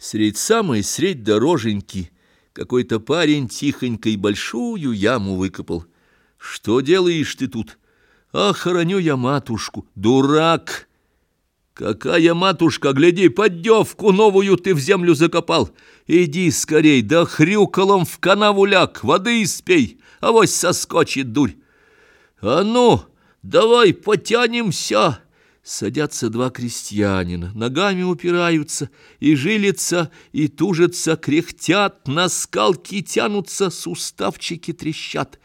Средь самой средь дороженьки какой-то парень тихонько и большую яму выкопал. Что делаешь ты тут? А хороню я матушку. Дурак! Какая матушка, гляди, поддевку новую ты в землю закопал. Иди скорей, да хрюкалом в канаву ляг, воды испей, авось соскочит дурь. А ну, давай потянемся. Садятся два крестьянина, ногами упираются, и жилятся, и тужатся, кряхтят, на скалки тянутся, суставчики трещат.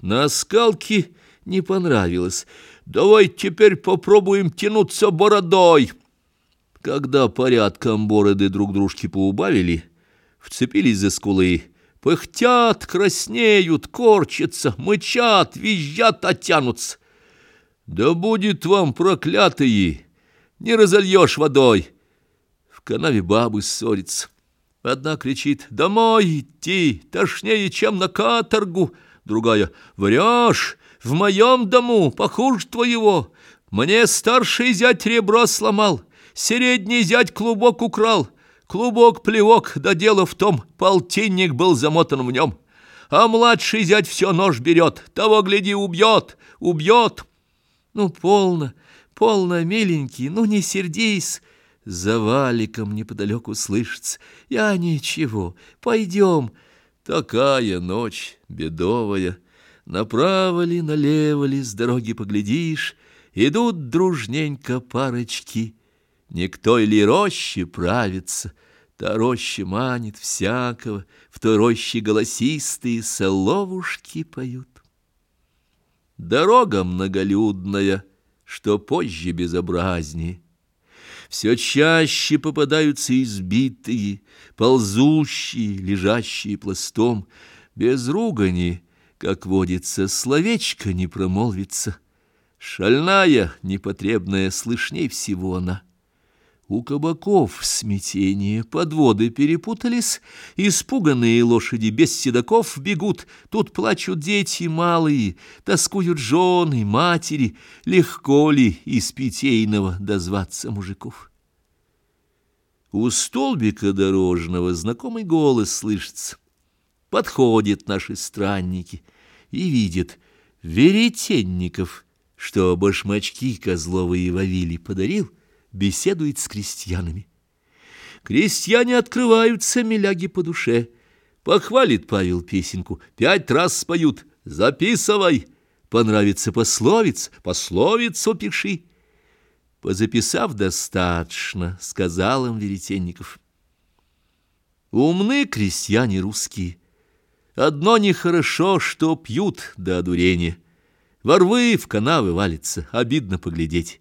На скалки не понравилось. Давай теперь попробуем тянуться бородой. Когда порядком бороды друг дружки поубавили, вцепились за скулы, пыхтят, краснеют, корчатся, мычат, визжат, оттянутся. Да будет вам, проклятые, не разольешь водой. В канаве бабы ссорятся. Одна кричит «Домой идти, тошнее, чем на каторгу!» Другая «Врешь, в моем дому, похуже твоего. Мне старший зять ребро сломал, средний зять клубок украл. Клубок-плевок, да дело в том, полтинник был замотан в нем. А младший зять все нож берет, того, гляди, убьет, убьет». Ну, полно, полно, миленький, ну не сердись. За валиком неподалеку слышится. Я ничего, пойдем. Такая ночь бедовая. Направо ли, налево ли, с дороги поглядишь, Идут дружненько парочки. Никто или роще правится, Та роща манит всякого, В той роще голосистые соловушки поют. Дорога многолюдная, что позже безобразнее. Все чаще попадаются избитые, ползущие, лежащие пластом. Без ругани, как водится, словечко не промолвится. Шальная, непотребная, слышней всего она. У кабаков смятение, подводы перепутались, Испуганные лошади без седаков бегут, Тут плачут дети малые, тоскуют жены, матери, Легко ли из питейного дозваться мужиков? У столбика дорожного знакомый голос слышится. Подходят наши странники и видят веретенников, Что башмачки козловые Вавили подарил, беседует с крестьянами. Крестьяне открываются, миляги по душе. Похвалит Павел песенку, пять раз споют. Записывай, понравится пословиц, пословицу пиши. Позаписав достаточно, сказал им Веретенников. Умны крестьяне русские. Одно нехорошо, что пьют до одурения. Ворвы в канавы валятся, обидно поглядеть.